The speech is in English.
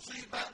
نُصِبَ